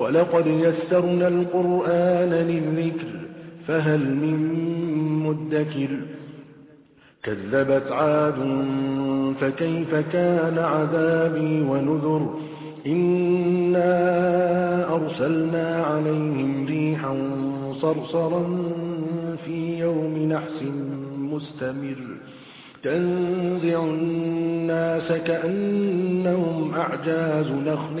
ولقد يسرنا القرآن للذكر فهل من مدكر؟ كذبت عاد فكيف كان عذابي ونذر؟ إنا أرسلنا عليهم ريحا صرصرا في يوم نحس مستمر. تنزع الناس كأنهم أعجاز نخل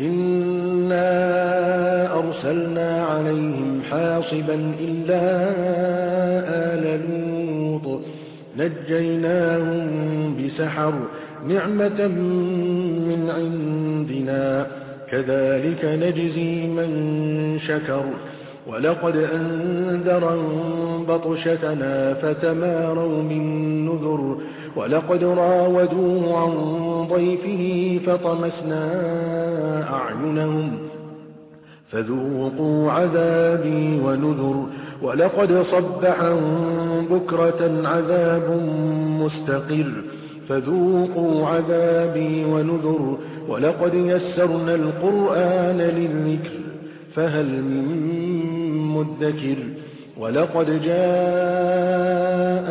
إنا أرسلنا عليهم حاصبا إلا آل لوط نجيناهم بسحر نعمة من عندنا كذلك نجزي من شكر ولقد أنذرهم بطشتنا فتماروا من نذر ولقد راودوه عن ضيفه فطمسنا أعينهم فذوقوا عذابي ونذر ولقد صبحهم بكرة عذاب مستقر فذوقوا عذابي ونذر ولقد يسرنا القرآن للذكر فهل من مدكر ولقد جاء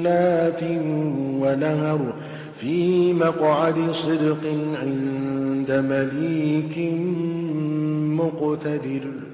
جنات ونهر في مقعد صدق عند مليك مقتدر.